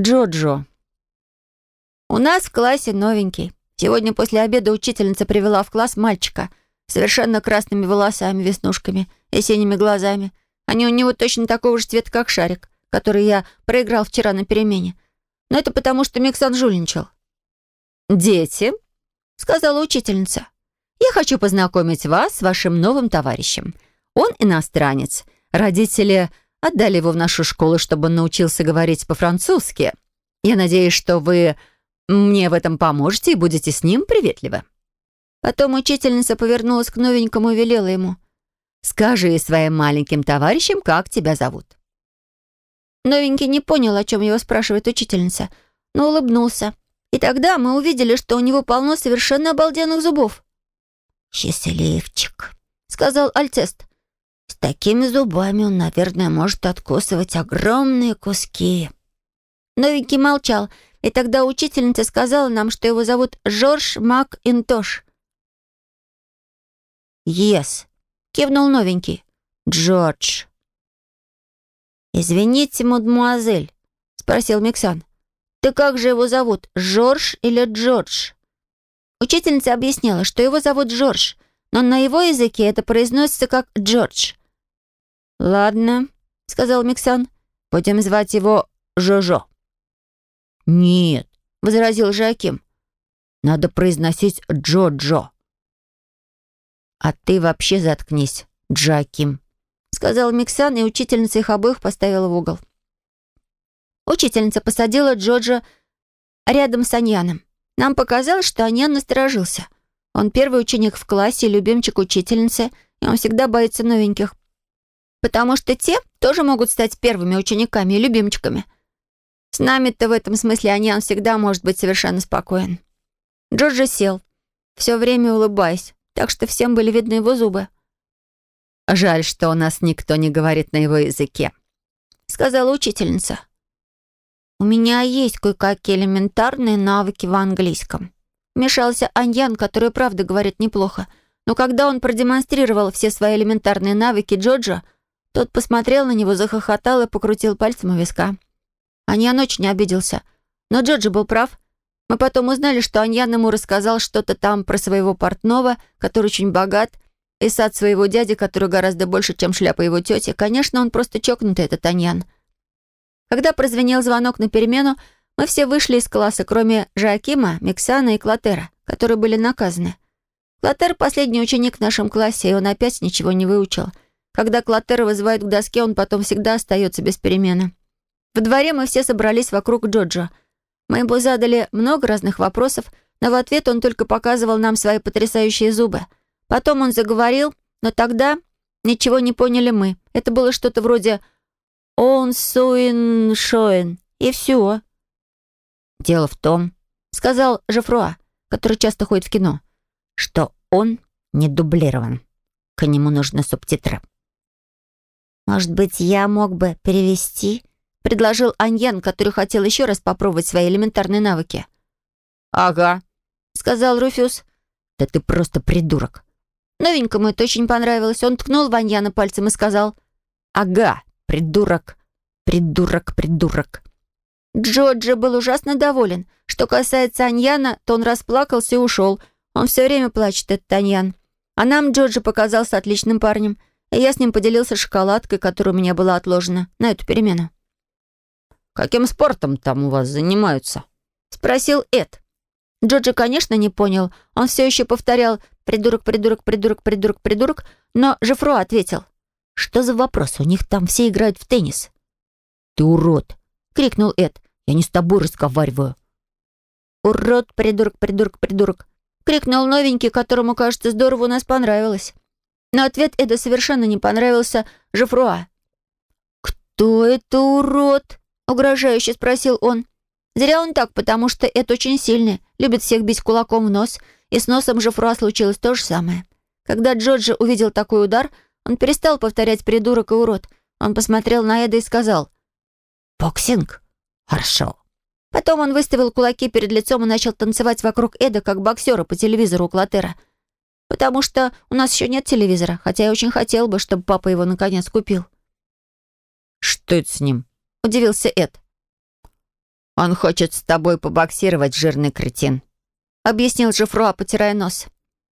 Джо-Джо. У нас в классе новенький. Сегодня после обеда учительница привела в класс мальчика совершенно красными волосами, веснушками и синими глазами. Они у него точно такого же цвета, как шарик, который я проиграл вчера на перемене. Но это потому, что Миксан жульничал. «Дети», — сказала учительница, — «я хочу познакомить вас с вашим новым товарищем. Он иностранец. Родители отдали его в нашу школу, чтобы он научился говорить по-французски. Я надеюсь, что вы мне в этом поможете и будете с ним приветливы». Потом учительница повернулась к новенькому и велела ему. «Скажи своим маленьким товарищам, как тебя зовут». Новенький не понял, о чем его спрашивает учительница, но улыбнулся. И тогда мы увидели, что у него полно совершенно обалденных зубов. «Счастливчик», — сказал Альцест. «С такими зубами он, наверное, может откусывать огромные куски». Новенький молчал, и тогда учительница сказала нам, что его зовут Жорж МакИнтош. «Ес», — кивнул новенький. «Джордж». «Извините, мадемуазель», — спросил Миксан. «Ты как же его зовут, Жорж или Джордж?» Учительница объясняла, что его зовут Джордж, но на его языке это произносится как Джордж. «Ладно», — сказал Миксан, — «будем звать его Жожо». «Нет», — возразил Жаким. «Надо произносить Джо-Джо». «А ты вообще заткнись, Джаким», — сказал Миксан, и учительница их обоих поставила в угол. Учительница посадила Джоджа рядом с Аньяном. Нам показалось, что Аньян насторожился. Он первый ученик в классе, любимчик учительницы, и он всегда боится новеньких. Потому что те тоже могут стать первыми учениками и любимчиками — с нами-то в этом смысле Аньян всегда может быть совершенно спокоен. Джорджи сел, все время улыбаясь, так что всем были видны его зубы. «Жаль, что у нас никто не говорит на его языке», — сказала учительница. «У меня есть кое-какие элементарные навыки в английском». Вмешался Аньян, который правда говорит неплохо. Но когда он продемонстрировал все свои элементарные навыки Джорджа, тот посмотрел на него, захохотал и покрутил пальцем у виска. Аньян очень обиделся. Но Джорджи был прав. Мы потом узнали, что Аньян ему рассказал что-то там про своего портного, который очень богат, и сад своего дяди, который гораздо больше, чем шляпа его тети. Конечно, он просто чокнутый, этот Аньян. Когда прозвенел звонок на перемену, мы все вышли из класса, кроме Жакима, Миксана и Клотера, которые были наказаны. Клотер — последний ученик в нашем классе, и он опять ничего не выучил. Когда Клотера вызывают к доске, он потом всегда остается без перемены. В дворе мы все собрались вокруг Джоджо. Мы ему задали много разных вопросов, но в ответ он только показывал нам свои потрясающие зубы. Потом он заговорил, но тогда ничего не поняли мы. Это было что-то вроде «Он суин шоин» и все. «Дело в том», — сказал Жефруа, который часто ходит в кино, «что он не дублирован. К нему нужны субтитры». «Может быть, я мог бы перевести?» — предложил Аньян, который хотел еще раз попробовать свои элементарные навыки. «Ага», — сказал Руфюз. «Да ты просто придурок». Новенькому это очень понравилось. Он ткнул в Аньяна пальцем и сказал «Ага, придурок, придурок, придурок». Джоджи был ужасно доволен. Что касается Аньяна, то он расплакался и ушел. Он все время плачет, этот Аньян. А нам Джоджи показался отличным парнем. И я с ним поделился шоколадкой, которая у меня была отложена на эту перемену. «Каким спортом там у вас занимаются?» — спросил Эд. Джоджи, конечно, не понял. Он все еще повторял «придурок, придурок, придурок, придурок, придурок», но Жефро ответил. «Что за вопрос? У них там все играют в теннис». «Ты урод!» — крикнул Эд. «Я не с тобой разговариваю». «Урод, придурок, придурок, придурок!» — крикнул новенький, которому, кажется, здорово у нас понравилось. Но ответ Эда совершенно не понравился Жефруа. «Кто это урод?» Угрожающе спросил он. Зря он так, потому что Эд очень сильный, любит всех бить кулаком в нос, и с носом Жифруа случилось то же самое. Когда Джорджи увидел такой удар, он перестал повторять «придурок» и «урод». Он посмотрел на Эда и сказал «Boxing? Хорошо». Потом он выставил кулаки перед лицом и начал танцевать вокруг Эда, как боксеры по телевизору у Клотера. Потому что у нас еще нет телевизора, хотя я очень хотел бы, чтобы папа его наконец купил. «Что это с ним?» — удивился Эд. «Он хочет с тобой побоксировать, жирный кретин», — объяснил Жифруа, потирая нос.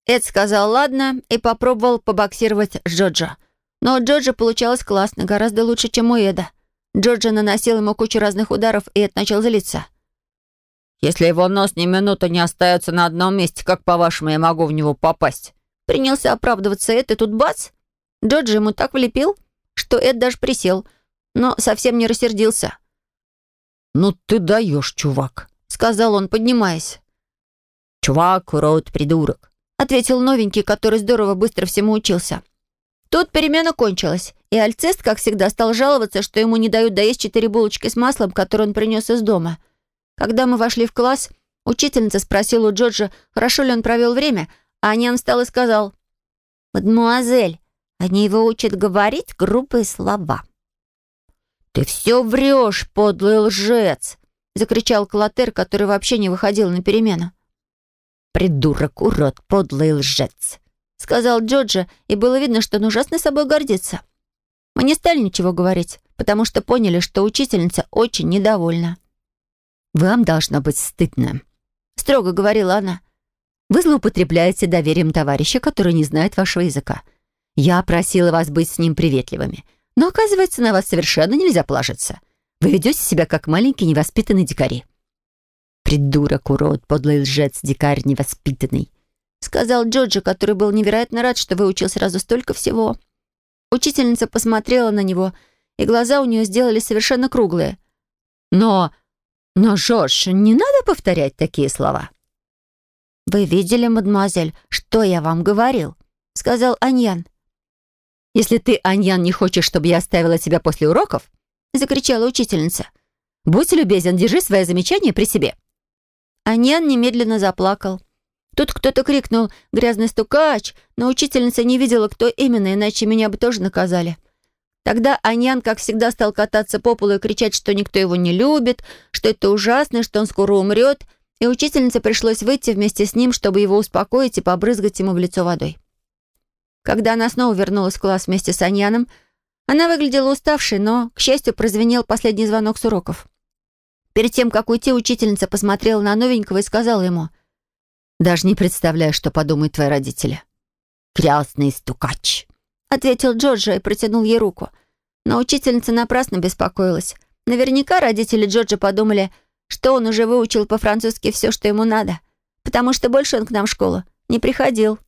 Эд сказал «ладно» и попробовал побоксировать Джоджо. Но у Джоджо получалось классно, гораздо лучше, чем у Эда. Джоджо наносил ему кучу разных ударов, и Эд начал злиться. «Если его нос ни минуту не остается на одном месте, как, по-вашему, я могу в него попасть?» Принялся оправдываться Эд, и тут бац! Джоджо ему так влепил, что Эд даже присел, но совсем не рассердился. «Ну ты даешь, чувак», — сказал он, поднимаясь. «Чувак, урод, придурок», — ответил новенький, который здорово быстро всему учился. Тут перемена кончилась, и Альцест, как всегда, стал жаловаться, что ему не дают доесть четыре булочки с маслом, которые он принес из дома. Когда мы вошли в класс, учительница спросила у Джорджа, хорошо ли он провел время, а Анян встал и сказал, «Мадемуазель, они его учат говорить грубые слова». «Ты все врешь, подлый лжец!» — закричал Клотер, который вообще не выходил на перемену. «Придурок, урод, подлый лжец!» — сказал Джорджа, и было видно, что он ужасно собой гордится. Мы не стали ничего говорить, потому что поняли, что учительница очень недовольна. «Вам должно быть стыдно», — строго говорила она. «Вы злоупотребляете доверием товарища, который не знает вашего языка. Я просила вас быть с ним приветливыми, но, оказывается, на вас совершенно нельзя положиться. Вы ведете себя как маленький невоспитанный дикари». «Придурок, урод, подлый лжец, дикарь невоспитанный», сказал Джорджи, который был невероятно рад, что выучил сразу столько всего. Учительница посмотрела на него, и глаза у нее сделались совершенно круглые. «Но... но, Жорж, не надо повторять такие слова». «Вы видели, мадемуазель, что я вам говорил?» — сказал Аньян. «Если ты, Аньян, не хочешь, чтобы я оставила тебя после уроков?» — закричала учительница. «Будь любезен, держи свои замечания при себе». Аньян немедленно заплакал. Тут кто-то крикнул «Грязный стукач!», но учительница не видела, кто именно, иначе меня бы тоже наказали. Тогда Аньян, как всегда, стал кататься по полу и кричать, что никто его не любит, что это ужасно, что он скоро умрет, и учительнице пришлось выйти вместе с ним, чтобы его успокоить и побрызгать ему в лицо водой. Когда она снова вернулась в класс вместе с Аньяном, она выглядела уставшей, но, к счастью, прозвенел последний звонок с уроков. Перед тем, как уйти, учительница посмотрела на новенького и сказала ему — даже не представляю, что подумают твои родители». «Грязный стукач», — ответил Джорджа и протянул ей руку. Но учительница напрасно беспокоилась. Наверняка родители Джорджа подумали, что он уже выучил по-французски все, что ему надо, потому что больше он к нам в школу не приходил.